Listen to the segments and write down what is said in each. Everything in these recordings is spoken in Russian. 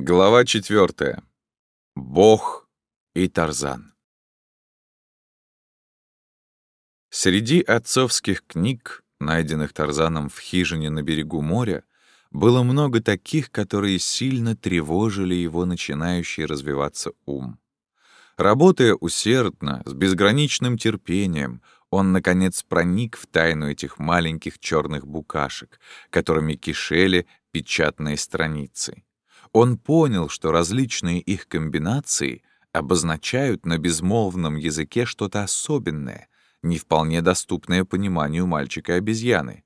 Глава четвертая. Бог и Тарзан. Среди отцовских книг, найденных Тарзаном в хижине на берегу моря, было много таких, которые сильно тревожили его начинающий развиваться ум. Работая усердно, с безграничным терпением, он, наконец, проник в тайну этих маленьких черных букашек, которыми кишели печатные страницы. Он понял, что различные их комбинации обозначают на безмолвном языке что-то особенное, не вполне доступное пониманию мальчика-обезьяны.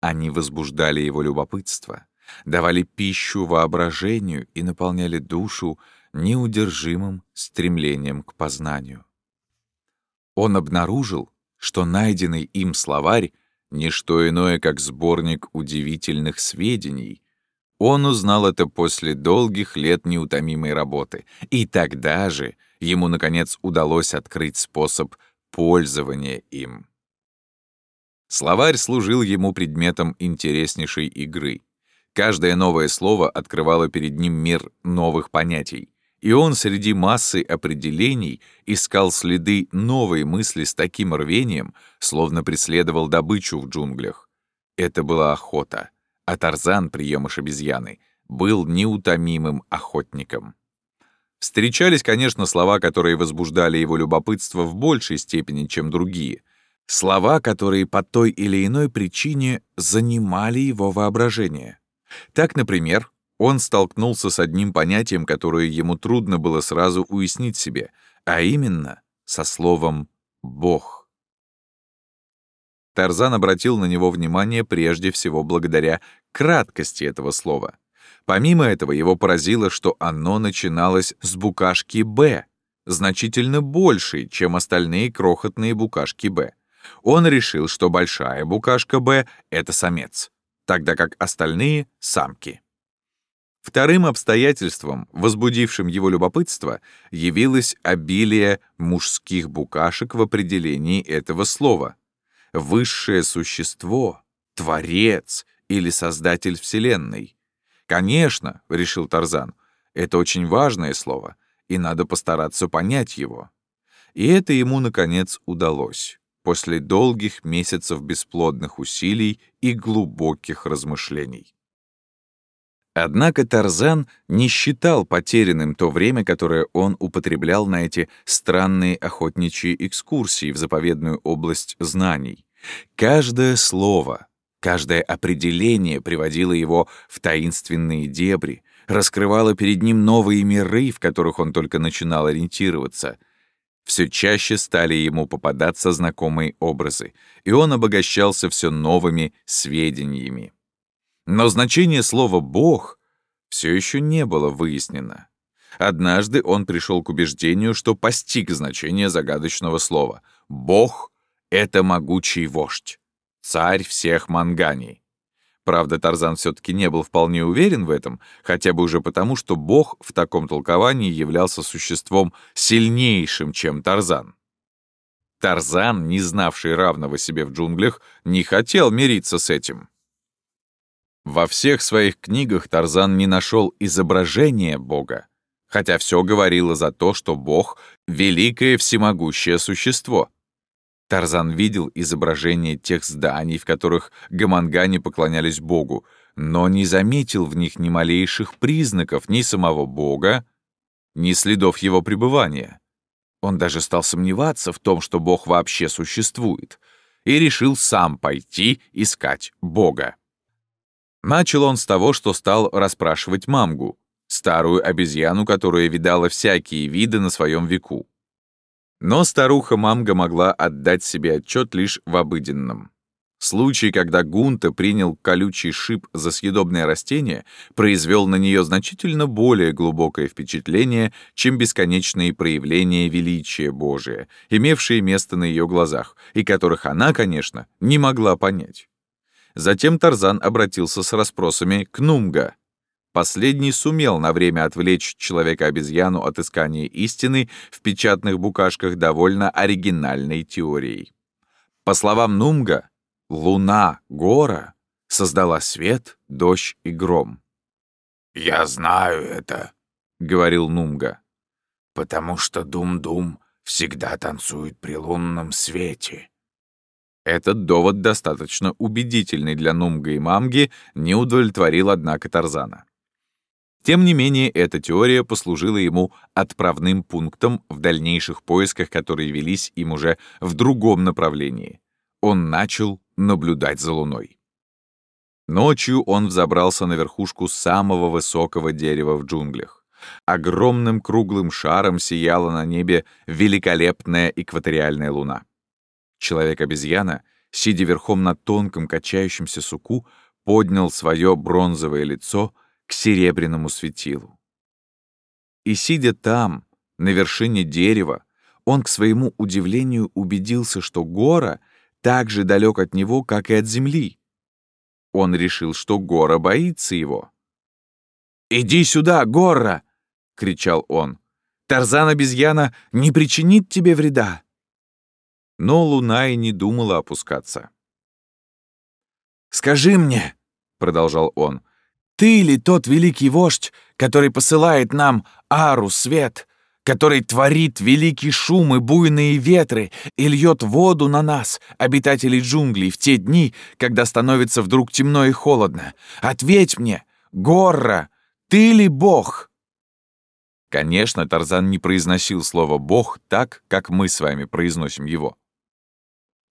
Они возбуждали его любопытство, давали пищу воображению и наполняли душу неудержимым стремлением к познанию. Он обнаружил, что найденный им словарь — не что иное, как сборник удивительных сведений — он узнал это после долгих лет неутомимой работы, и тогда же ему, наконец, удалось открыть способ пользования им. Словарь служил ему предметом интереснейшей игры. Каждое новое слово открывало перед ним мир новых понятий, и он среди массы определений искал следы новой мысли с таким рвением, словно преследовал добычу в джунглях. Это была охота — а Тарзан, приемыш обезьяны, был неутомимым охотником. Встречались, конечно, слова, которые возбуждали его любопытство в большей степени, чем другие. Слова, которые по той или иной причине занимали его воображение. Так, например, он столкнулся с одним понятием, которое ему трудно было сразу уяснить себе, а именно со словом «бог». Тарзан обратил на него внимание прежде всего благодаря краткости этого слова. Помимо этого, его поразило, что оно начиналось с букашки «Б», значительно большей, чем остальные крохотные букашки «Б». Он решил, что большая букашка «Б» — это самец, тогда как остальные — самки. Вторым обстоятельством, возбудившим его любопытство, явилось обилие мужских букашек в определении этого слова — высшее существо, творец или создатель Вселенной. Конечно, — решил Тарзан, — это очень важное слово, и надо постараться понять его. И это ему, наконец, удалось, после долгих месяцев бесплодных усилий и глубоких размышлений. Однако Тарзан не считал потерянным то время, которое он употреблял на эти странные охотничьи экскурсии в заповедную область знаний. Каждое слово, каждое определение приводило его в таинственные дебри, раскрывало перед ним новые миры, в которых он только начинал ориентироваться. Все чаще стали ему попадаться знакомые образы, и он обогащался все новыми сведениями. Но значение слова «бог» все еще не было выяснено. Однажды он пришел к убеждению, что постиг значение загадочного слова. «Бог» — это могучий вождь, царь всех манганий. Правда, Тарзан все-таки не был вполне уверен в этом, хотя бы уже потому, что бог в таком толковании являлся существом сильнейшим, чем Тарзан. Тарзан, не знавший равного себе в джунглях, не хотел мириться с этим. Во всех своих книгах Тарзан не нашел изображения Бога, хотя все говорило за то, что Бог — великое всемогущее существо. Тарзан видел изображения тех зданий, в которых гамангане поклонялись Богу, но не заметил в них ни малейших признаков ни самого Бога, ни следов его пребывания. Он даже стал сомневаться в том, что Бог вообще существует, и решил сам пойти искать Бога. Начал он с того, что стал расспрашивать Мамгу, старую обезьяну, которая видала всякие виды на своем веку. Но старуха Мамга могла отдать себе отчет лишь в обыденном. Случай, когда Гунта принял колючий шип за съедобное растение, произвел на нее значительно более глубокое впечатление, чем бесконечные проявления величия Божия, имевшие место на ее глазах, и которых она, конечно, не могла понять. Затем Тарзан обратился с расспросами к Нумга. Последний сумел на время отвлечь человека-обезьяну от искания истины в печатных букашках довольно оригинальной теорией. По словам Нумга, луна, гора создала свет, дождь и гром. «Я знаю это», — говорил Нумга, «потому что Дум-Дум всегда танцует при лунном свете». Этот довод, достаточно убедительный для Нумга и Мамги, не удовлетворил, однако, Тарзана. Тем не менее, эта теория послужила ему отправным пунктом в дальнейших поисках, которые велись им уже в другом направлении. Он начал наблюдать за Луной. Ночью он взобрался на верхушку самого высокого дерева в джунглях. Огромным круглым шаром сияла на небе великолепная экваториальная луна. Человек-обезьяна, сидя верхом на тонком качающемся суку, поднял свое бронзовое лицо к серебряному светилу. И сидя там, на вершине дерева, он, к своему удивлению, убедился, что гора так же далек от него, как и от земли. Он решил, что гора боится его. «Иди сюда, гора!» — кричал он. «Тарзан-обезьяна не причинит тебе вреда!» Но луна и не думала опускаться. «Скажи мне», — продолжал он, — «ты ли тот великий вождь, который посылает нам ару свет, который творит великий шум и буйные ветры и льет воду на нас, обитателей джунглей, в те дни, когда становится вдруг темно и холодно? Ответь мне, Горра, ты ли Бог?» Конечно, Тарзан не произносил слово «бог» так, как мы с вами произносим его.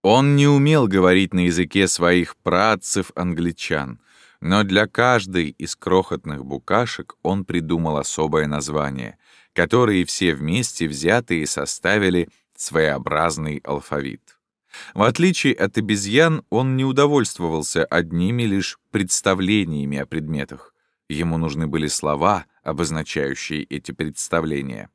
Он не умел говорить на языке своих працев-англичан, но для каждой из крохотных букашек он придумал особое название, которые все вместе взятые составили своеобразный алфавит. В отличие от обезьян, он не удовольствовался одними лишь представлениями о предметах. Ему нужны были слова, обозначающие эти представления.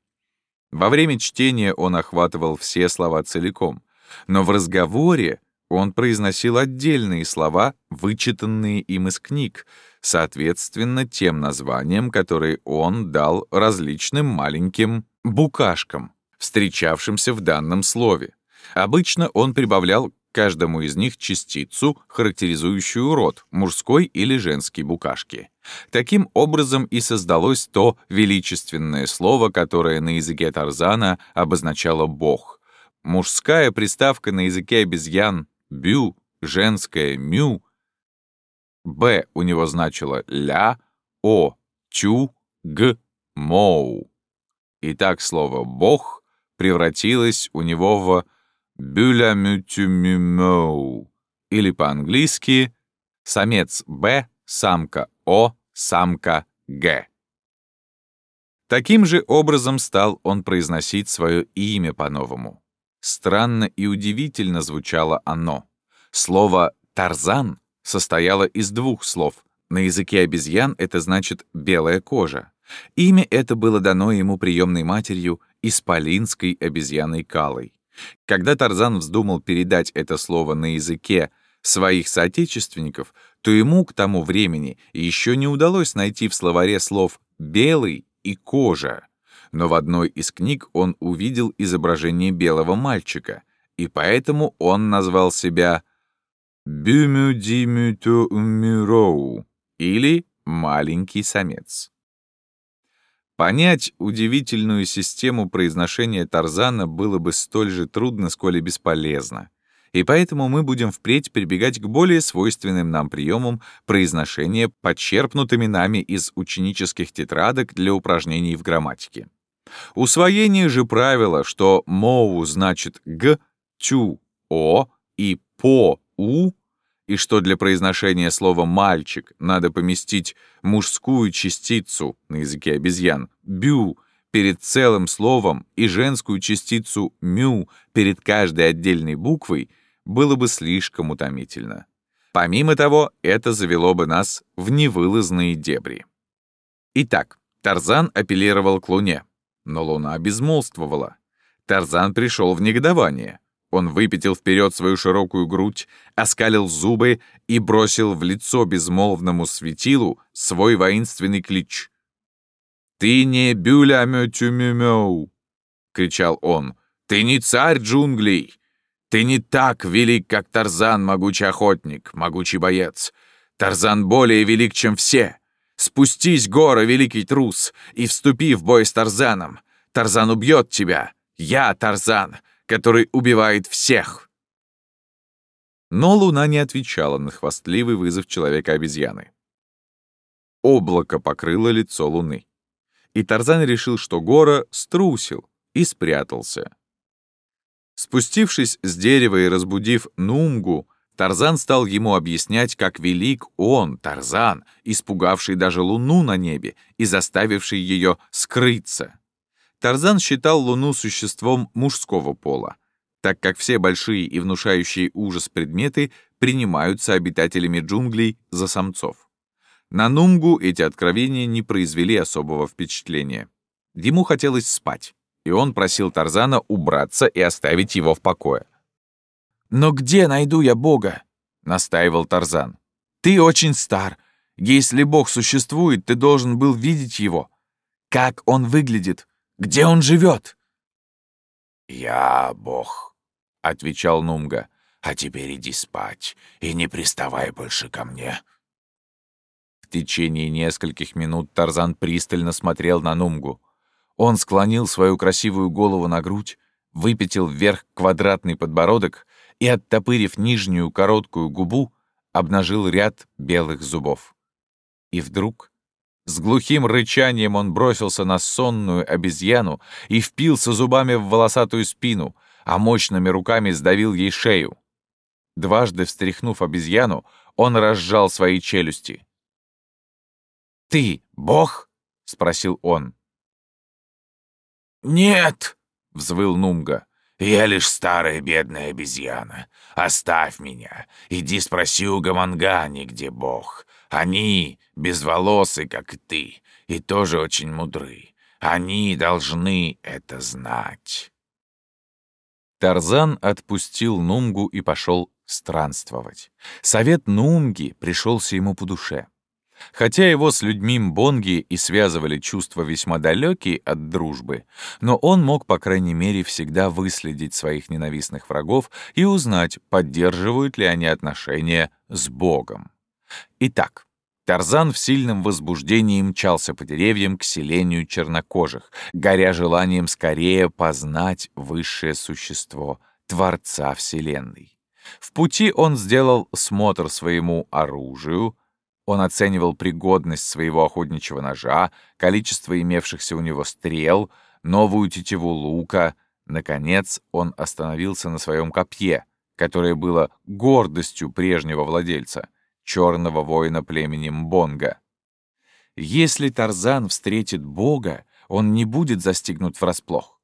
Во время чтения он охватывал все слова целиком, но в разговоре он произносил отдельные слова, вычитанные им из книг, соответственно тем названиям, которые он дал различным маленьким букашкам, встречавшимся в данном слове. Обычно он прибавлял каждому из них частицу, характеризующую род, мужской или женский букашки. Таким образом и создалось то величественное слово, которое на языке Тарзана обозначало «бог», Мужская приставка на языке обезьян «бю», женская «мю». «Б» у него значило «ля», «о», «тю», «г», «моу». И так слово «бог» превратилось у него в «бюля мютюмюмоу» или по-английски «самец «б», самка «о», самка «г». Таким же образом стал он произносить свое имя по-новому. Странно и удивительно звучало оно. Слово «тарзан» состояло из двух слов. На языке обезьян это значит «белая кожа». Имя это было дано ему приемной матерью исполинской обезьяной Калой. Когда Тарзан вздумал передать это слово на языке своих соотечественников, то ему к тому времени еще не удалось найти в словаре слов «белый» и «кожа» но в одной из книг он увидел изображение белого мальчика, и поэтому он назвал себя Бюмюдимютумюроу или «маленький самец». Понять удивительную систему произношения Тарзана было бы столь же трудно, сколь и бесполезно. И поэтому мы будем впредь прибегать к более свойственным нам приемам произношения, подчерпнутыми нами из ученических тетрадок для упражнений в грамматике. Усвоение же правила, что «моу» значит «г», «тю», «о» и «по», «у», и что для произношения слова «мальчик» надо поместить мужскую частицу на языке обезьян «бю» перед целым словом и женскую частицу «мю» перед каждой отдельной буквой, было бы слишком утомительно. Помимо того, это завело бы нас в невылазные дебри. Итак, Тарзан апеллировал к Луне. Но луна безмолвствовала. Тарзан пришел в негодование. Он выпятил вперед свою широкую грудь, оскалил зубы и бросил в лицо безмолвному светилу свой воинственный клич. «Ты не бюля мётюмюмёу!» — кричал он. «Ты не царь джунглей! Ты не так велик, как Тарзан, могучий охотник, могучий боец. Тарзан более велик, чем все. Спустись, гора, великий трус, и вступи в бой с Тарзаном. Тарзан убьет тебя. Я Тарзан, который убивает всех. Но луна не отвечала на хвастливый вызов человека-обезьяны. Облако покрыло лицо луны. И Тарзан решил, что Гора струсил и спрятался. Спустившись с дерева и разбудив Нумгу, Тарзан стал ему объяснять, как велик он, Тарзан, испугавший даже луну на небе и заставивший ее скрыться. Тарзан считал луну существом мужского пола, так как все большие и внушающие ужас предметы принимаются обитателями джунглей за самцов. На Нумгу эти откровения не произвели особого впечатления. Ему хотелось спать, и он просил Тарзана убраться и оставить его в покое. «Но где найду я Бога?» — настаивал Тарзан. «Ты очень стар. Если Бог существует, ты должен был видеть его. Как он выглядит? Где он живет?» «Я Бог», — отвечал Нумга. «А теперь иди спать и не приставай больше ко мне течение нескольких минут Тарзан пристально смотрел на Нумгу. Он склонил свою красивую голову на грудь, выпятил вверх квадратный подбородок и, оттопырив нижнюю короткую губу, обнажил ряд белых зубов. И вдруг, с глухим рычанием он бросился на сонную обезьяну и впился зубами в волосатую спину, а мощными руками сдавил ей шею. Дважды встряхнув обезьяну, он разжал свои челюсти. «Ты бог?» — спросил он. «Нет!» — взвыл Нумга. «Я лишь старая бедная обезьяна. Оставь меня. Иди спроси у Гамангани, где бог. Они безволосы, как и ты, и тоже очень мудры. Они должны это знать». Тарзан отпустил Нумгу и пошел странствовать. Совет Нумги пришелся ему по душе. Хотя его с людьми Бонги и связывали чувства весьма далекие от дружбы, но он мог, по крайней мере, всегда выследить своих ненавистных врагов и узнать, поддерживают ли они отношения с Богом. Итак, Тарзан в сильном возбуждении мчался по деревьям к селению чернокожих, горя желанием скорее познать высшее существо, Творца Вселенной. В пути он сделал смотр своему оружию, он оценивал пригодность своего охотничьего ножа, количество имевшихся у него стрел, новую тетиву лука. Наконец он остановился на своем копье, которое было гордостью прежнего владельца, черного воина племени Мбонга. Если Тарзан встретит Бога, он не будет застигнут врасплох.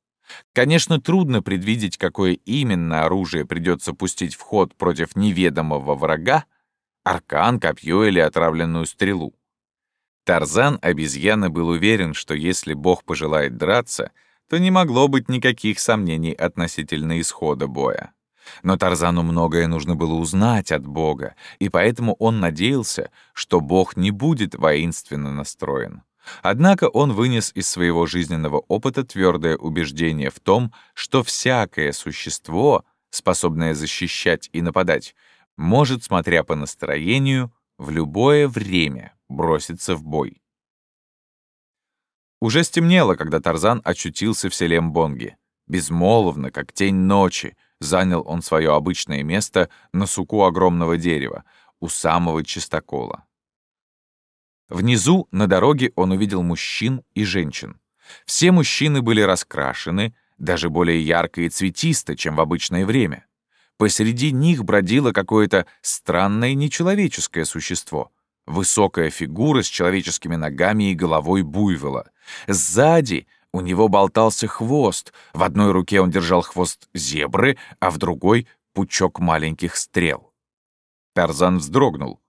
Конечно, трудно предвидеть, какое именно оружие придется пустить в ход против неведомого врага, аркан, копье или отравленную стрелу. Тарзан обезьяна был уверен, что если Бог пожелает драться, то не могло быть никаких сомнений относительно исхода боя. Но Тарзану многое нужно было узнать от Бога, и поэтому он надеялся, что Бог не будет воинственно настроен. Однако он вынес из своего жизненного опыта твердое убеждение в том, что всякое существо, способное защищать и нападать, может, смотря по настроению, в любое время броситься в бой. Уже стемнело, когда Тарзан очутился в селе Мбонги. Безмолвно, как тень ночи, занял он свое обычное место на суку огромного дерева, у самого чистокола. Внизу, на дороге, он увидел мужчин и женщин. Все мужчины были раскрашены, даже более ярко и цветисто, чем в обычное время. Посреди них бродило какое-то странное нечеловеческое существо. Высокая фигура с человеческими ногами и головой буйвола. Сзади у него болтался хвост. В одной руке он держал хвост зебры, а в другой — пучок маленьких стрел. Тарзан вздрогнул.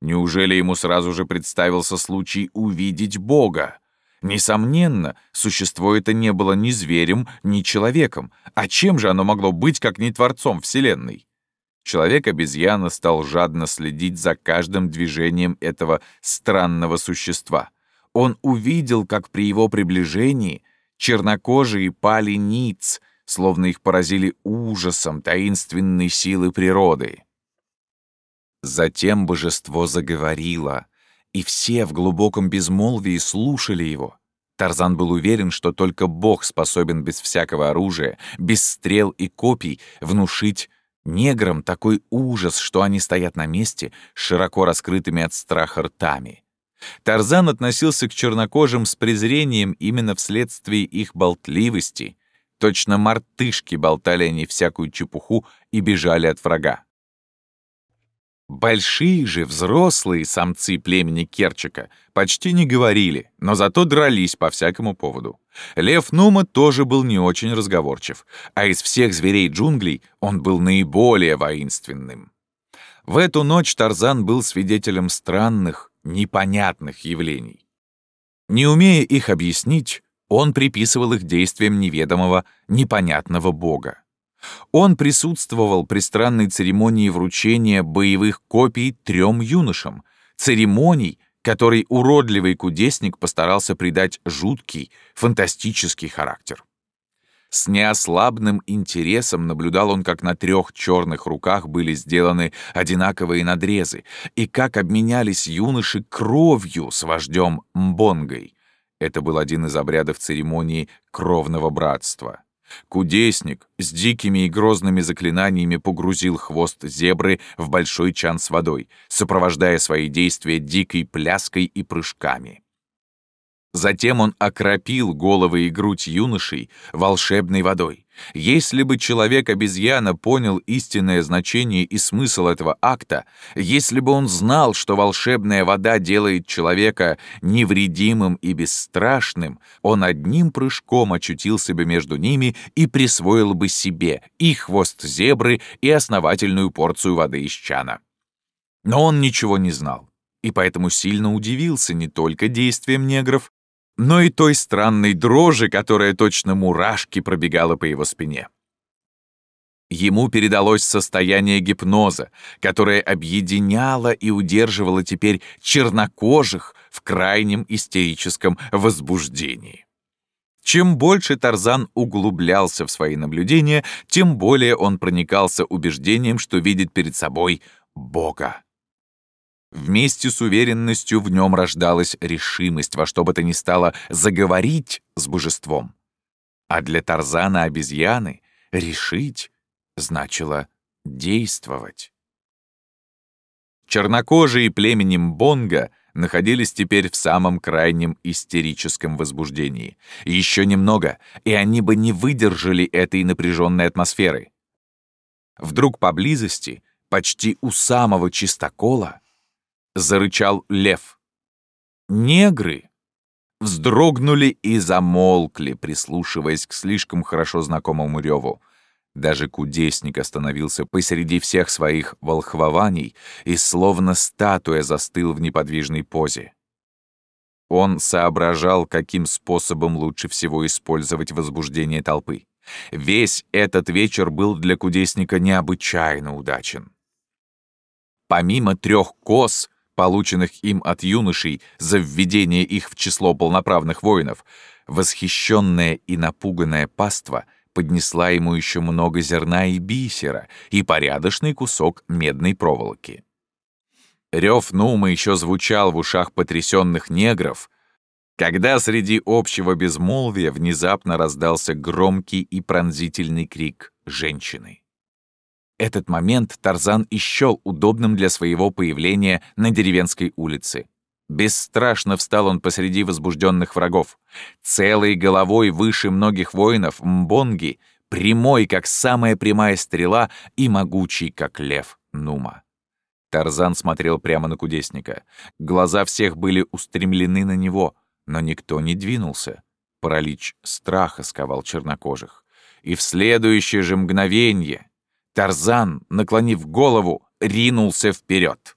Неужели ему сразу же представился случай увидеть Бога? Несомненно, существо это не было ни зверем, ни человеком. А чем же оно могло быть, как не творцом Вселенной? Человек-обезьяна стал жадно следить за каждым движением этого странного существа. Он увидел, как при его приближении чернокожие пали ниц, словно их поразили ужасом таинственной силы природы. Затем божество заговорило — и все в глубоком безмолвии слушали его. Тарзан был уверен, что только Бог способен без всякого оружия, без стрел и копий внушить неграм такой ужас, что они стоят на месте, широко раскрытыми от страха ртами. Тарзан относился к чернокожим с презрением именно вследствие их болтливости. Точно мартышки болтали они всякую чепуху и бежали от врага. Большие же взрослые самцы племени Керчика почти не говорили, но зато дрались по всякому поводу. Лев Нума тоже был не очень разговорчив, а из всех зверей джунглей он был наиболее воинственным. В эту ночь Тарзан был свидетелем странных, непонятных явлений. Не умея их объяснить, он приписывал их действиям неведомого, непонятного бога. Он присутствовал при странной церемонии вручения боевых копий трем юношам, церемоний, которой уродливый кудесник постарался придать жуткий, фантастический характер. С неослабным интересом наблюдал он, как на трех черных руках были сделаны одинаковые надрезы, и как обменялись юноши кровью с вождем Мбонгой. Это был один из обрядов церемонии кровного братства. Кудесник с дикими и грозными заклинаниями погрузил хвост зебры в большой чан с водой, сопровождая свои действия дикой пляской и прыжками. Затем он окропил головы и грудь юношей волшебной водой. Если бы человек-обезьяна понял истинное значение и смысл этого акта, если бы он знал, что волшебная вода делает человека невредимым и бесстрашным, он одним прыжком очутился бы между ними и присвоил бы себе и хвост зебры, и основательную порцию воды из чана. Но он ничего не знал, и поэтому сильно удивился не только действиям негров, но и той странной дрожи, которая точно мурашки пробегала по его спине. Ему передалось состояние гипноза, которое объединяло и удерживало теперь чернокожих в крайнем истерическом возбуждении. Чем больше Тарзан углублялся в свои наблюдения, тем более он проникался убеждением, что видит перед собой Бога. Вместе с уверенностью в нем рождалась решимость во что бы то ни стало заговорить с божеством. А для Тарзана обезьяны решить значило действовать. Чернокожие племенем Бонга находились теперь в самом крайнем истерическом возбуждении. Еще немного, и они бы не выдержали этой напряженной атмосферы. Вдруг поблизости, почти у самого чистокола, зарычал лев. Негры вздрогнули и замолкли, прислушиваясь к слишком хорошо знакомому реву. Даже кудесник остановился посреди всех своих волхвований и словно статуя застыл в неподвижной позе. Он соображал, каким способом лучше всего использовать возбуждение толпы. Весь этот вечер был для кудесника необычайно удачен. Помимо трех коз, полученных им от юношей за введение их в число полноправных воинов, восхищенная и напуганная паства поднесла ему еще много зерна и бисера и порядочный кусок медной проволоки. Рев Нума еще звучал в ушах потрясенных негров, когда среди общего безмолвия внезапно раздался громкий и пронзительный крик женщины. Этот момент Тарзан исчел удобным для своего появления на деревенской улице. Бесстрашно встал он посреди возбужденных врагов. Целой головой выше многих воинов Мбонги, прямой, как самая прямая стрела, и могучий, как лев Нума. Тарзан смотрел прямо на кудесника. Глаза всех были устремлены на него, но никто не двинулся. Паралич страха сковал чернокожих. И в следующее же мгновенье Тарзан, наклонив голову, ринулся вперед.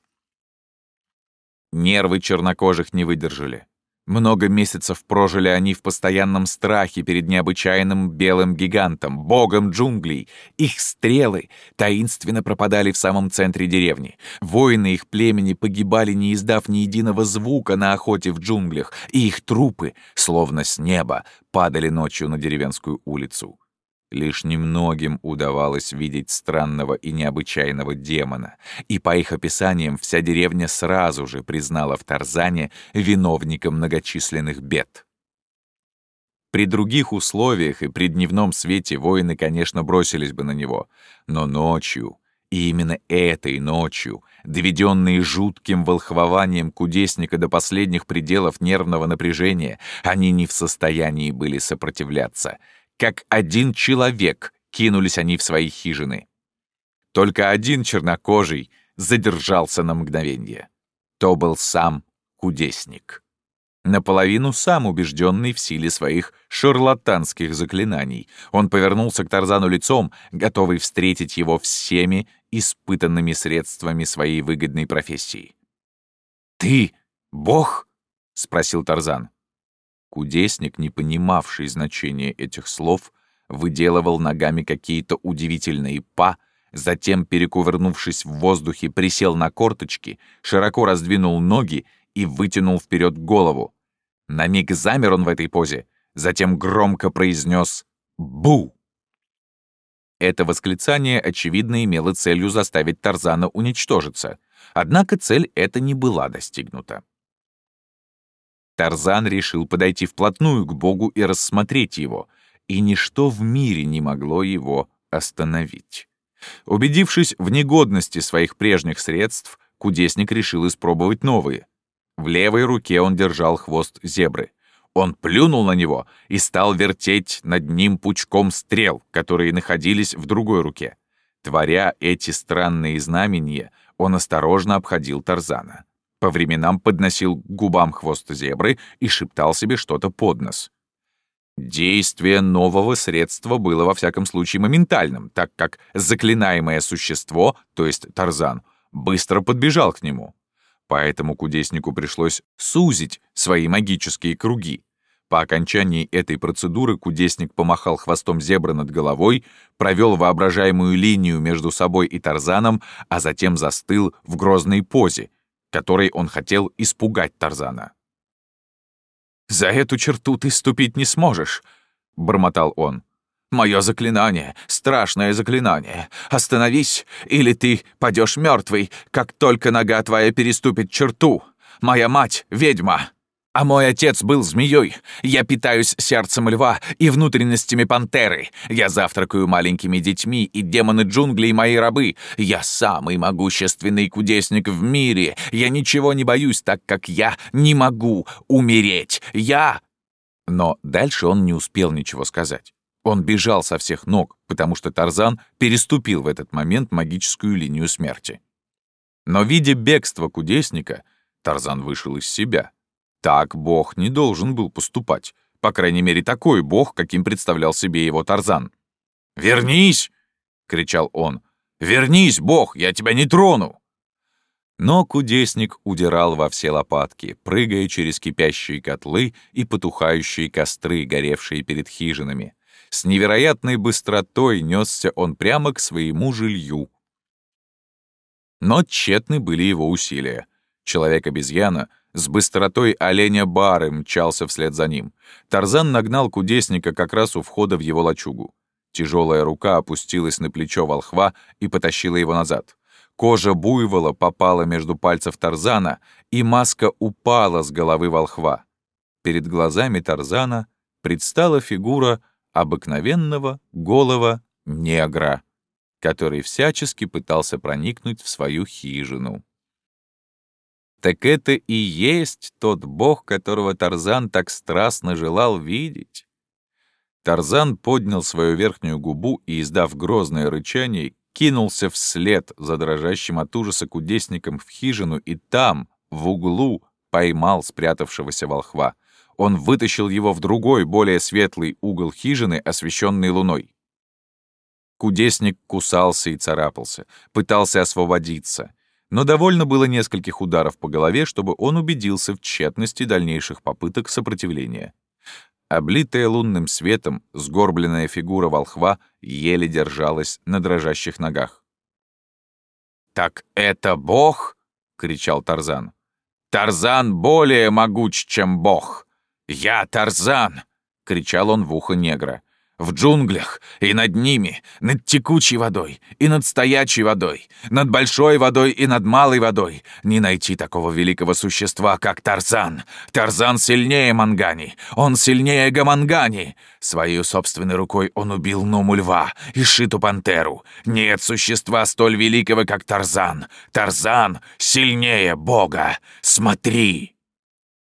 Нервы чернокожих не выдержали. Много месяцев прожили они в постоянном страхе перед необычайным белым гигантом, богом джунглей. Их стрелы таинственно пропадали в самом центре деревни. Воины их племени погибали, не издав ни единого звука на охоте в джунглях, и их трупы, словно с неба, падали ночью на деревенскую улицу. Лишь немногим удавалось видеть странного и необычайного демона, и по их описаниям вся деревня сразу же признала в Тарзане виновника многочисленных бед. При других условиях и при дневном свете воины, конечно, бросились бы на него, но ночью, и именно этой ночью, доведенные жутким волхвованием кудесника до последних пределов нервного напряжения, они не в состоянии были сопротивляться — как один человек кинулись они в свои хижины. Только один чернокожий задержался на мгновение. То был сам кудесник. Наполовину сам убежденный в силе своих шарлатанских заклинаний. Он повернулся к Тарзану лицом, готовый встретить его всеми испытанными средствами своей выгодной профессии. «Ты — бог?» — спросил Тарзан. Кудесник, не понимавший значения этих слов, выделывал ногами какие-то удивительные па, затем, перекувырнувшись в воздухе, присел на корточки, широко раздвинул ноги и вытянул вперед голову. На миг замер он в этой позе, затем громко произнес «Бу!». Это восклицание, очевидно, имело целью заставить Тарзана уничтожиться. Однако цель эта не была достигнута. Тарзан решил подойти вплотную к Богу и рассмотреть его, и ничто в мире не могло его остановить. Убедившись в негодности своих прежних средств, кудесник решил испробовать новые. В левой руке он держал хвост зебры. Он плюнул на него и стал вертеть над ним пучком стрел, которые находились в другой руке. Творя эти странные знамения, он осторожно обходил Тарзана. По временам подносил к губам хвост зебры и шептал себе что-то под нос. Действие нового средства было во всяком случае моментальным, так как заклинаемое существо, то есть Тарзан, быстро подбежал к нему. Поэтому кудеснику пришлось сузить свои магические круги. По окончании этой процедуры кудесник помахал хвостом зебры над головой, провел воображаемую линию между собой и Тарзаном, а затем застыл в грозной позе, которой он хотел испугать Тарзана. «За эту черту ты ступить не сможешь», — бормотал он. «Мое заклинание, страшное заклинание. Остановись, или ты падешь мертвый, как только нога твоя переступит черту. Моя мать — ведьма». А мой отец был змеей. Я питаюсь сердцем льва и внутренностями пантеры. Я завтракаю маленькими детьми, и демоны джунглей мои рабы. Я самый могущественный кудесник в мире. Я ничего не боюсь, так как я не могу умереть. Я...» Но дальше он не успел ничего сказать. Он бежал со всех ног, потому что Тарзан переступил в этот момент магическую линию смерти. Но, видя бегство кудесника, Тарзан вышел из себя — так бог не должен был поступать. По крайней мере, такой бог, каким представлял себе его Тарзан. «Вернись!» — кричал он. «Вернись, бог, я тебя не трону!» Но кудесник удирал во все лопатки, прыгая через кипящие котлы и потухающие костры, горевшие перед хижинами. С невероятной быстротой несся он прямо к своему жилью. Но тщетны были его усилия. Человек-обезьяна — с быстротой оленя бары мчался вслед за ним. Тарзан нагнал кудесника как раз у входа в его лачугу. Тяжелая рука опустилась на плечо волхва и потащила его назад. Кожа буйвола попала между пальцев Тарзана, и маска упала с головы волхва. Перед глазами Тарзана предстала фигура обыкновенного голого негра, который всячески пытался проникнуть в свою хижину. Так это и есть тот бог, которого Тарзан так страстно желал видеть. Тарзан поднял свою верхнюю губу и, издав грозное рычание, кинулся вслед за дрожащим от ужаса кудесником в хижину и там, в углу, поймал спрятавшегося волхва. Он вытащил его в другой, более светлый угол хижины, освещенный луной. Кудесник кусался и царапался, пытался освободиться — но довольно было нескольких ударов по голове, чтобы он убедился в тщетности дальнейших попыток сопротивления. Облитая лунным светом, сгорбленная фигура волхва еле держалась на дрожащих ногах. «Так это бог?» — кричал Тарзан. «Тарзан более могуч, чем бог! Я Тарзан!» — кричал он в ухо негра. В джунглях, и над ними, над текучей водой, и над стоячей водой, над большой водой и над малой водой, не найти такого великого существа, как Тарзан. Тарзан сильнее Мангани, он сильнее Гамангани. Своей собственной рукой он убил Нуму Льва и Шиту Пантеру. Нет существа столь великого, как Тарзан. Тарзан сильнее Бога. Смотри!»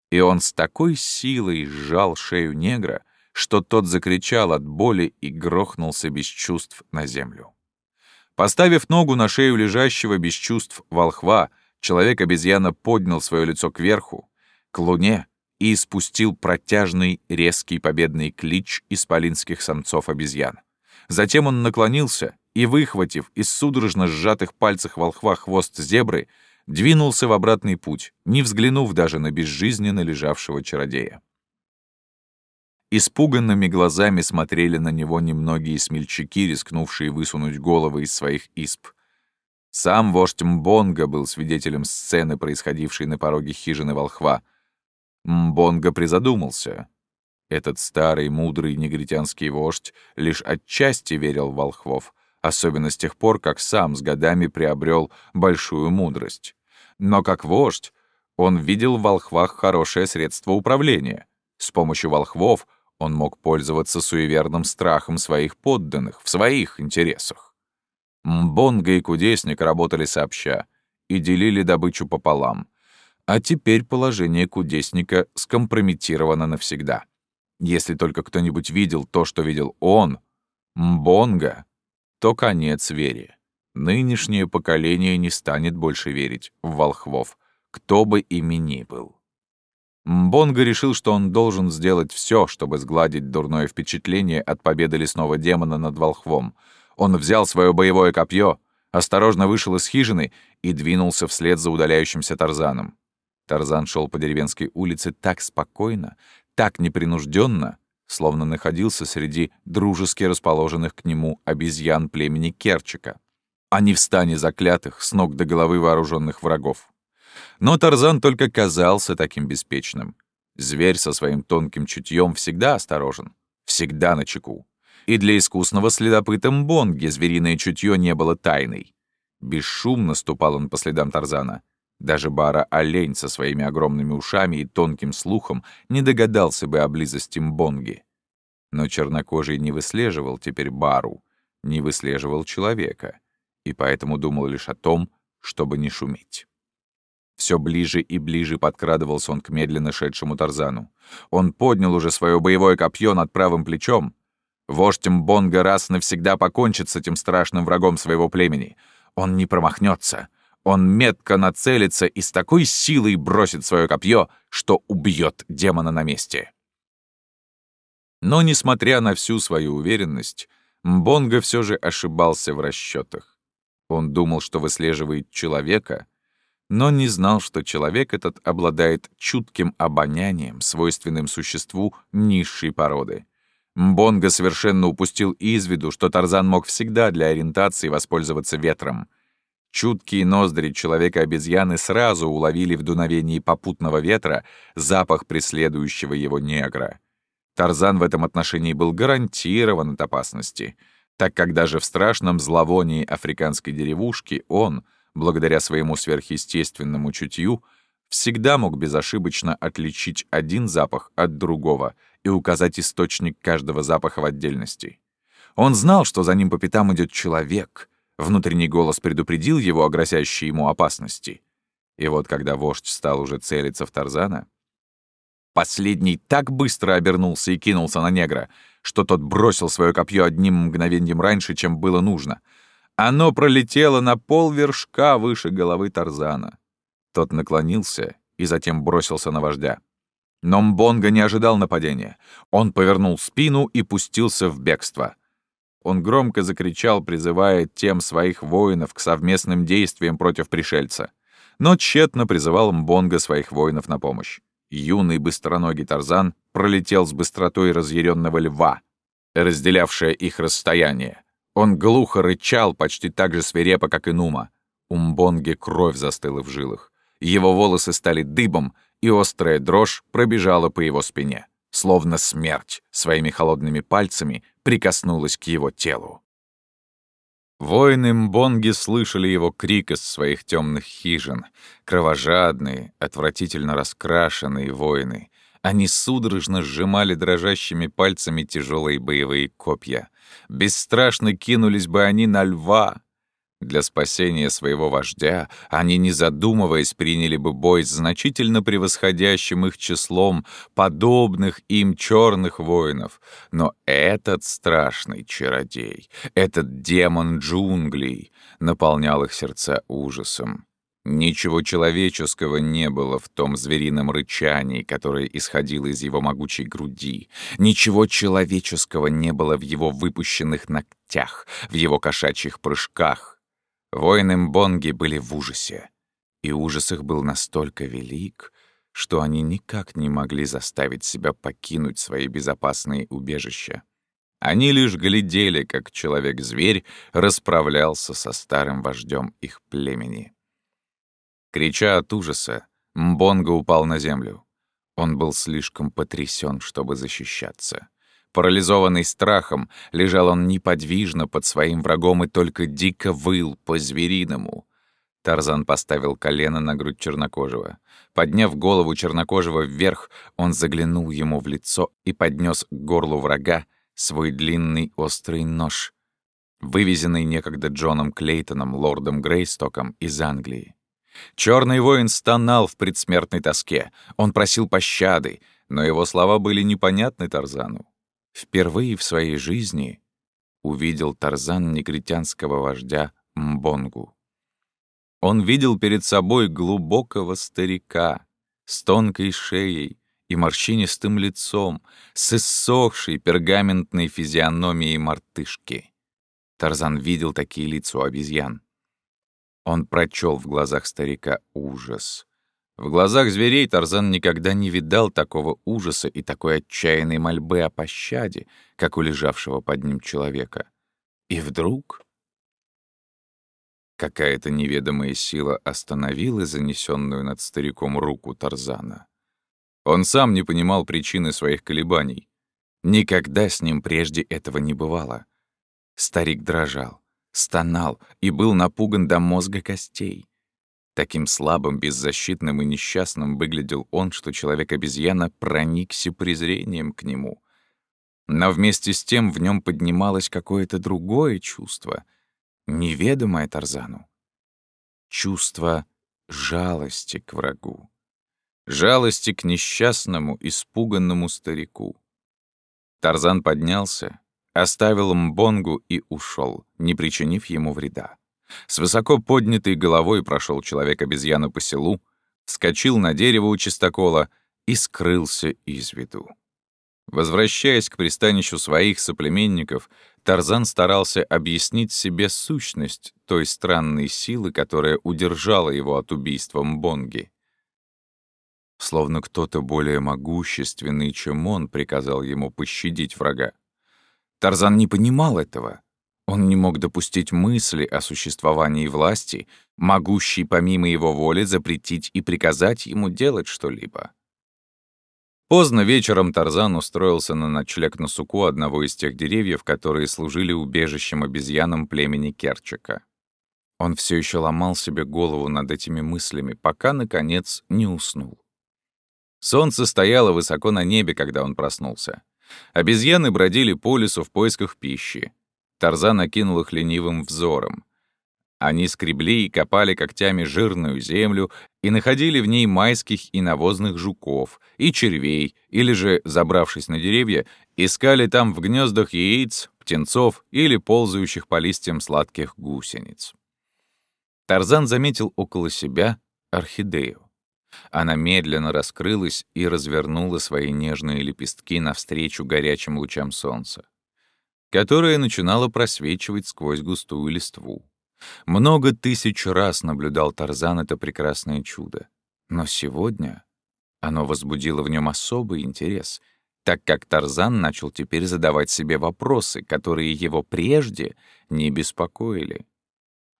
И он с такой силой сжал шею негра, что тот закричал от боли и грохнулся без чувств на землю. Поставив ногу на шею лежащего без чувств волхва, человек-обезьяна поднял свое лицо кверху, к луне, и испустил протяжный, резкий победный клич исполинских самцов-обезьян. Затем он наклонился и, выхватив из судорожно сжатых пальцев волхва хвост зебры, двинулся в обратный путь, не взглянув даже на безжизненно лежавшего чародея. Испуганными глазами смотрели на него немногие смельчаки, рискнувшие высунуть головы из своих исп. Сам вождь Мбонга был свидетелем сцены, происходившей на пороге хижины волхва. Мбонга призадумался. Этот старый, мудрый негритянский вождь лишь отчасти верил в волхвов, особенно с тех пор, как сам с годами приобрел большую мудрость. Но как вождь он видел в волхвах хорошее средство управления. С помощью волхвов он мог пользоваться суеверным страхом своих подданных в своих интересах. Мбонга и Кудесник работали сообща и делили добычу пополам. А теперь положение Кудесника скомпрометировано навсегда. Если только кто-нибудь видел то, что видел он, Мбонга, то конец вере. Нынешнее поколение не станет больше верить в волхвов, кто бы ими ни был. Мбонго решил, что он должен сделать все, чтобы сгладить дурное впечатление от победы лесного демона над волхвом. Он взял свое боевое копье, осторожно вышел из хижины и двинулся вслед за удаляющимся Тарзаном. Тарзан шел по деревенской улице так спокойно, так непринужденно, словно находился среди дружески расположенных к нему обезьян племени Керчика, а не в стане заклятых, с ног до головы вооруженных врагов. Но Тарзан только казался таким беспечным. Зверь со своим тонким чутьем всегда осторожен, всегда на чеку. И для искусного следопыта Мбонги звериное чутье не было тайной. Бесшумно ступал он по следам Тарзана. Даже Бара-олень со своими огромными ушами и тонким слухом не догадался бы о близости Мбонги. Но чернокожий не выслеживал теперь Бару, не выслеживал человека, и поэтому думал лишь о том, чтобы не шуметь. Все ближе и ближе подкрадывался он к медленно шедшему Тарзану. Он поднял уже свое боевое копье над правым плечом. Вождь Мбонга раз навсегда покончит с этим страшным врагом своего племени. Он не промахнется. Он метко нацелится и с такой силой бросит свое копье, что убьет демона на месте. Но, несмотря на всю свою уверенность, Мбонга все же ошибался в расчетах. Он думал, что выслеживает человека — но не знал, что человек этот обладает чутким обонянием, свойственным существу низшей породы. Мбонга совершенно упустил из виду, что Тарзан мог всегда для ориентации воспользоваться ветром. Чуткие ноздри человека-обезьяны сразу уловили в дуновении попутного ветра запах преследующего его негра. Тарзан в этом отношении был гарантирован от опасности, так как даже в страшном зловонии африканской деревушки он — благодаря своему сверхъестественному чутью, всегда мог безошибочно отличить один запах от другого и указать источник каждого запаха в отдельности. Он знал, что за ним по пятам идет человек. Внутренний голос предупредил его о грозящей ему опасности. И вот когда вождь стал уже целиться в Тарзана, последний так быстро обернулся и кинулся на негра, что тот бросил свое копье одним мгновением раньше, чем было нужно — оно пролетело на пол вершка выше головы Тарзана. Тот наклонился и затем бросился на вождя. Но Мбонга не ожидал нападения. Он повернул спину и пустился в бегство. Он громко закричал, призывая тем своих воинов к совместным действиям против пришельца. Но тщетно призывал Мбонга своих воинов на помощь. Юный быстроногий Тарзан пролетел с быстротой разъяренного льва, разделявшее их расстояние. Он глухо рычал, почти так же свирепо, как и Нума. У кровь застыла в жилах. Его волосы стали дыбом, и острая дрожь пробежала по его спине. словно смерть своими холодными пальцами прикоснулась к его телу. Воины Мбонги слышали его крик из своих темных хижин. Кровожадные, отвратительно раскрашенные воины. Они судорожно сжимали дрожащими пальцами тяжелые боевые копья. Бесстрашно кинулись бы они на льва, для спасения своего вождя они, не задумываясь, приняли бы бой с значительно превосходящим их числом подобных им черных воинов. Но этот страшный чародей, этот демон джунглей, наполнял их сердца ужасом. Ничего человеческого не было в том зверином рычании, которое исходило из его могучей груди. Ничего человеческого не было в его выпущенных ногтях, в его кошачьих прыжках. Воины Мбонги были в ужасе, и ужас их был настолько велик, что они никак не могли заставить себя покинуть свои безопасные убежища. Они лишь глядели, как человек-зверь расправлялся со старым вождем их племени. Крича от ужаса, Мбонга упал на землю. Он был слишком потрясен, чтобы защищаться. Парализованный страхом, лежал он неподвижно под своим врагом и только дико выл по-звериному. Тарзан поставил колено на грудь чернокожего. Подняв голову чернокожего вверх, он заглянул ему в лицо и поднес к горлу врага свой длинный острый нож, вывезенный некогда Джоном Клейтоном, лордом Грейстоком из Англии. Черный воин стонал в предсмертной тоске. Он просил пощады, но его слова были непонятны Тарзану. Впервые в своей жизни увидел Тарзан негритянского вождя Мбонгу. Он видел перед собой глубокого старика с тонкой шеей и морщинистым лицом, с иссохшей пергаментной физиономией мартышки. Тарзан видел такие лица у обезьян. Он прочел в глазах старика ужас, в глазах зверей Тарзан никогда не видал такого ужаса и такой отчаянной мольбы о пощаде, как у лежавшего под ним человека. И вдруг какая-то неведомая сила остановила занесенную над стариком руку Тарзана. Он сам не понимал причины своих колебаний. Никогда с ним прежде этого не бывало. Старик дрожал, стонал и был напуган до мозга костей. Таким слабым, беззащитным и несчастным выглядел он, что человек-обезьяна проникся презрением к нему. Но вместе с тем в нем поднималось какое-то другое чувство, неведомое Тарзану. Чувство жалости к врагу. Жалости к несчастному, испуганному старику. Тарзан поднялся, оставил Мбонгу и ушел, не причинив ему вреда. С высоко поднятой головой прошел человек-обезьяна по селу, вскочил на дерево у чистокола и скрылся из виду. Возвращаясь к пристанищу своих соплеменников, Тарзан старался объяснить себе сущность той странной силы, которая удержала его от убийства Мбонги. Словно кто-то более могущественный, чем он, приказал ему пощадить врага. Тарзан не понимал этого — он не мог допустить мысли о существовании власти, могущей помимо его воли запретить и приказать ему делать что-либо. Поздно вечером Тарзан устроился на ночлег на суку одного из тех деревьев, которые служили убежищем обезьянам племени Керчика. Он все еще ломал себе голову над этими мыслями, пока, наконец, не уснул. Солнце стояло высоко на небе, когда он проснулся. Обезьяны бродили по лесу в поисках пищи. Тарзан окинул их ленивым взором. Они скребли и копали когтями жирную землю и находили в ней майских и навозных жуков, и червей, или же, забравшись на деревья, искали там в гнездах яиц, птенцов или ползающих по листьям сладких гусениц. Тарзан заметил около себя орхидею. Она медленно раскрылась и развернула свои нежные лепестки навстречу горячим лучам солнца которая начинала просвечивать сквозь густую листву. Много тысяч раз наблюдал Тарзан это прекрасное чудо. Но сегодня оно возбудило в нем особый интерес, так как Тарзан начал теперь задавать себе вопросы, которые его прежде не беспокоили.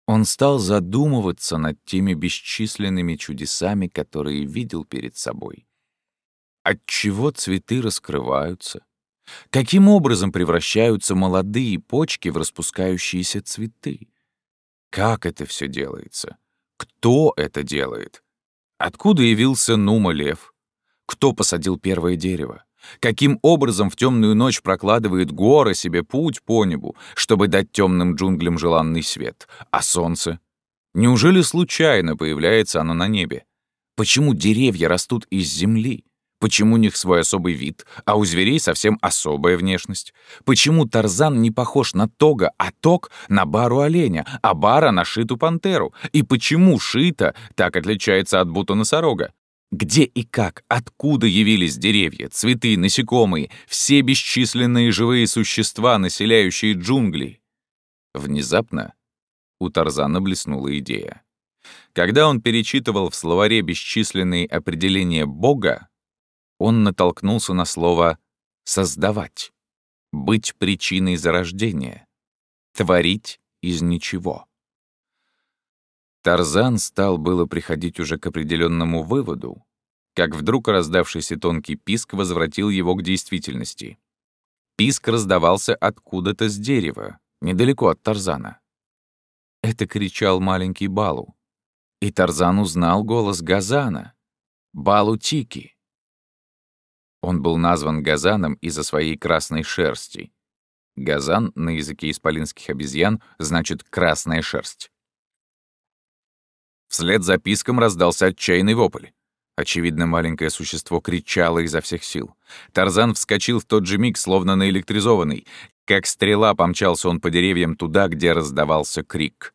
Он стал задумываться над теми бесчисленными чудесами, которые видел перед собой. Отчего цветы раскрываются? Каким образом превращаются молодые почки в распускающиеся цветы? Как это все делается? Кто это делает? Откуда явился Нума Лев? Кто посадил первое дерево? Каким образом в темную ночь прокладывает гора себе путь по небу, чтобы дать темным джунглям желанный свет? А солнце? Неужели случайно появляется оно на небе? Почему деревья растут из земли? Почему у них свой особый вид, а у зверей совсем особая внешность? Почему Тарзан не похож на Тога, а Тог — на Бару оленя, а Бара — на Шиту пантеру? И почему Шита так отличается от Бута носорога? Где и как, откуда явились деревья, цветы, насекомые, все бесчисленные живые существа, населяющие джунгли? Внезапно у Тарзана блеснула идея. Когда он перечитывал в словаре бесчисленные определения Бога, он натолкнулся на слово «создавать», «быть причиной зарождения», «творить из ничего». Тарзан стал было приходить уже к определенному выводу, как вдруг раздавшийся тонкий писк возвратил его к действительности. Писк раздавался откуда-то с дерева, недалеко от Тарзана. Это кричал маленький Балу. И Тарзан узнал голос Газана, Балу Тики. Он был назван Газаном из-за своей красной шерсти. Газан на языке исполинских обезьян значит «красная шерсть». Вслед за писком раздался отчаянный вопль. Очевидно, маленькое существо кричало изо всех сил. Тарзан вскочил в тот же миг, словно наэлектризованный. Как стрела помчался он по деревьям туда, где раздавался крик.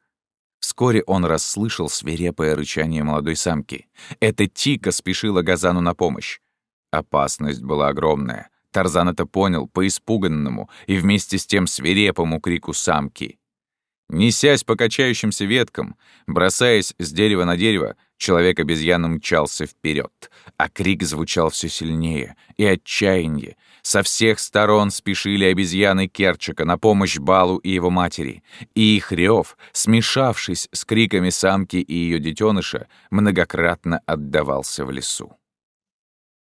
Вскоре он расслышал свирепое рычание молодой самки. Это Тика спешила Газану на помощь. Опасность была огромная. Тарзан это понял по испуганному и вместе с тем свирепому крику самки. Несясь по качающимся веткам, бросаясь с дерева на дерево, человек-обезьяна мчался вперед, а крик звучал все сильнее, и отчаяние. Со всех сторон спешили обезьяны Керчика на помощь Балу и его матери, и их рев, смешавшись с криками самки и ее детеныша, многократно отдавался в лесу.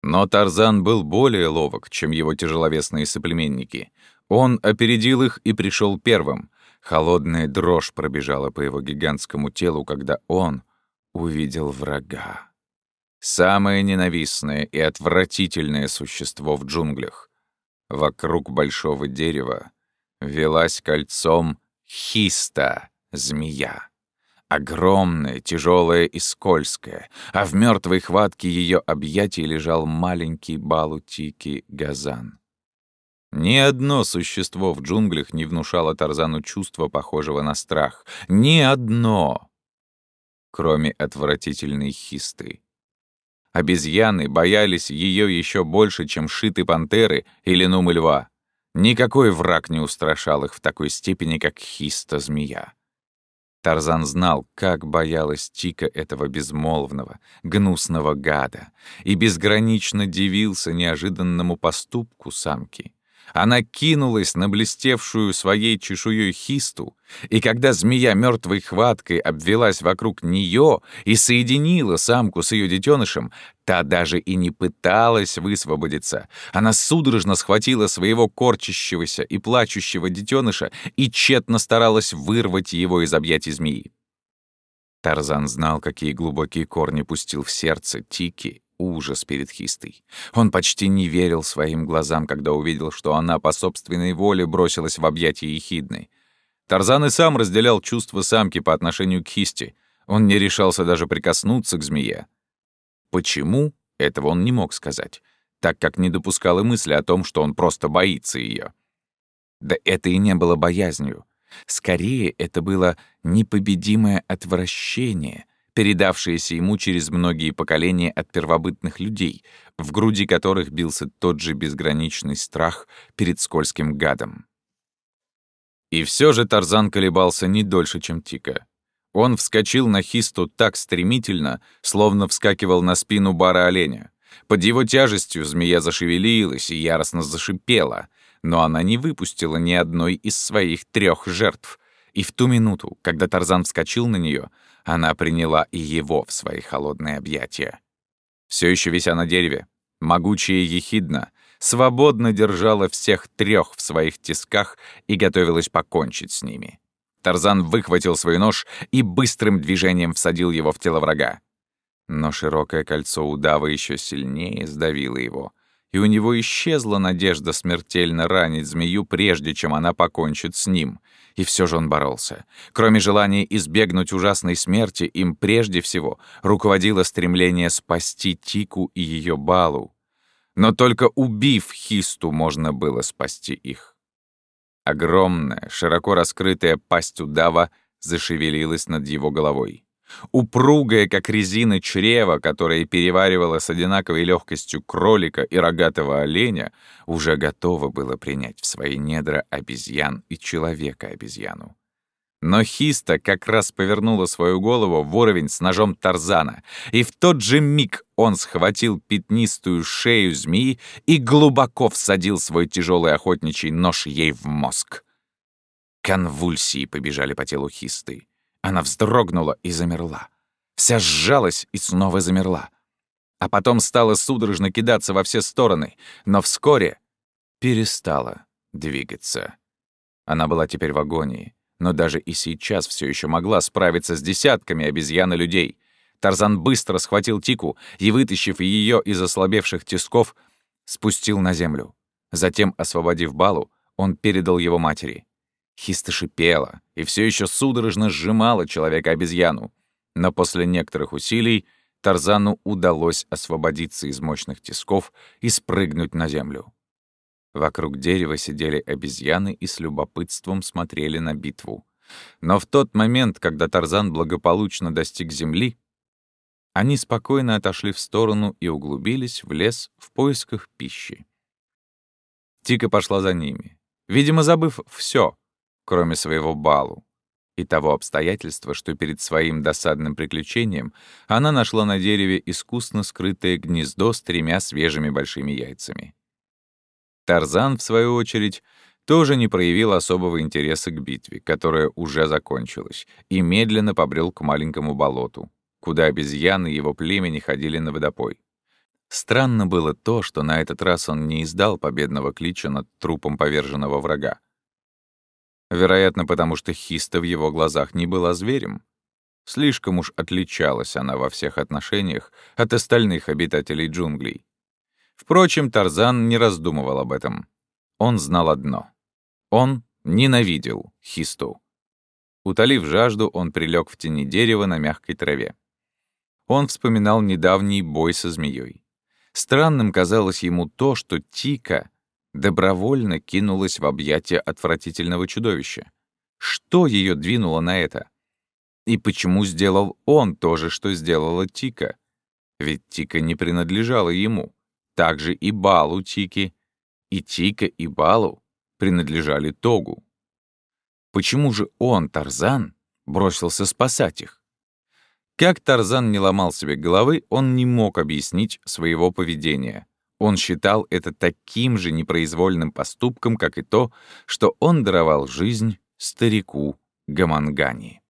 Но Тарзан был более ловок, чем его тяжеловесные соплеменники. Он опередил их и пришел первым. Холодная дрожь пробежала по его гигантскому телу, когда он увидел врага. Самое ненавистное и отвратительное существо в джунглях. Вокруг большого дерева велась кольцом хиста, змея. Огромная, тяжелая и скользкая, а в мертвой хватке ее объятий лежал маленький Балутики Газан. Ни одно существо в джунглях не внушало Тарзану чувства, похожего на страх. Ни одно! Кроме отвратительной хисты. Обезьяны боялись ее еще больше, чем шиты пантеры или нумы льва. Никакой враг не устрашал их в такой степени, как хиста-змея. Тарзан знал, как боялась Тика этого безмолвного, гнусного гада, и безгранично дивился неожиданному поступку самки. Она кинулась на блестевшую своей чешуей хисту, и когда змея мертвой хваткой обвелась вокруг нее и соединила самку с ее детенышем, та даже и не пыталась высвободиться. Она судорожно схватила своего корчащегося и плачущего детеныша и тщетно старалась вырвать его из объятий змеи. Тарзан знал, какие глубокие корни пустил в сердце Тики ужас перед Хистой. Он почти не верил своим глазам, когда увидел, что она по собственной воле бросилась в объятия Ехидны. Тарзан и сам разделял чувства самки по отношению к Хисте. Он не решался даже прикоснуться к змее. Почему? Этого он не мог сказать, так как не допускал и мысли о том, что он просто боится ее. Да это и не было боязнью. Скорее, это было непобедимое отвращение, передавшееся ему через многие поколения от первобытных людей, в груди которых бился тот же безграничный страх перед скользким гадом. И все же Тарзан колебался не дольше, чем Тика. Он вскочил на хисту так стремительно, словно вскакивал на спину бара оленя. Под его тяжестью змея зашевелилась и яростно зашипела, но она не выпустила ни одной из своих трех жертв. И в ту минуту, когда Тарзан вскочил на нее, она приняла и его в свои холодные объятия. Все еще вися на дереве, Могучая ехидна свободно держала всех трех в своих тисках и готовилась покончить с ними. Тарзан выхватил свой нож и быстрым движением всадил его в тело врага. Но широкое кольцо удава еще сильнее сдавило его, и у него исчезла надежда смертельно ранить змею, прежде чем она покончит с ним. И все же он боролся. Кроме желания избегнуть ужасной смерти, им прежде всего руководило стремление спасти Тику и ее Балу. Но только убив Хисту, можно было спасти их. Огромная, широко раскрытая пасть удава зашевелилась над его головой. Упругое, как резина чрева, которое переваривало с одинаковой легкостью кролика и рогатого оленя, уже готово было принять в свои недра обезьян и человека-обезьяну. Но Хиста как раз повернула свою голову в уровень с ножом Тарзана, и в тот же миг он схватил пятнистую шею змеи и глубоко всадил свой тяжелый охотничий нож ей в мозг. Конвульсии побежали по телу Хисты. Она вздрогнула и замерла. Вся сжалась и снова замерла. А потом стала судорожно кидаться во все стороны, но вскоре перестала двигаться. Она была теперь в агонии, но даже и сейчас все еще могла справиться с десятками обезьян и людей. Тарзан быстро схватил Тику и, вытащив ее из ослабевших тисков, спустил на землю. Затем, освободив Балу, он передал его матери. Хиста шипела и все еще судорожно сжимала человека-обезьяну. Но после некоторых усилий Тарзану удалось освободиться из мощных тисков и спрыгнуть на землю. Вокруг дерева сидели обезьяны и с любопытством смотрели на битву. Но в тот момент, когда Тарзан благополучно достиг земли, они спокойно отошли в сторону и углубились в лес в поисках пищи. Тика пошла за ними, видимо, забыв все, кроме своего балу, и того обстоятельства, что перед своим досадным приключением она нашла на дереве искусно скрытое гнездо с тремя свежими большими яйцами. Тарзан, в свою очередь, тоже не проявил особого интереса к битве, которая уже закончилась, и медленно побрел к маленькому болоту, куда обезьяны его племени ходили на водопой. Странно было то, что на этот раз он не издал победного клича над трупом поверженного врага. Вероятно, потому что Хиста в его глазах не была зверем. Слишком уж отличалась она во всех отношениях от остальных обитателей джунглей. Впрочем, Тарзан не раздумывал об этом. Он знал одно. Он ненавидел Хисту. Утолив жажду, он прилег в тени дерева на мягкой траве. Он вспоминал недавний бой со змеей. Странным казалось ему то, что Тика добровольно кинулась в объятия отвратительного чудовища. Что ее двинуло на это? И почему сделал он то же, что сделала Тика? Ведь Тика не принадлежала ему. Так же и Балу Тики. И Тика, и Балу принадлежали Тогу. Почему же он, Тарзан, бросился спасать их? Как Тарзан не ломал себе головы, он не мог объяснить своего поведения. Он считал это таким же непроизвольным поступком, как и то, что он даровал жизнь старику Гамангани.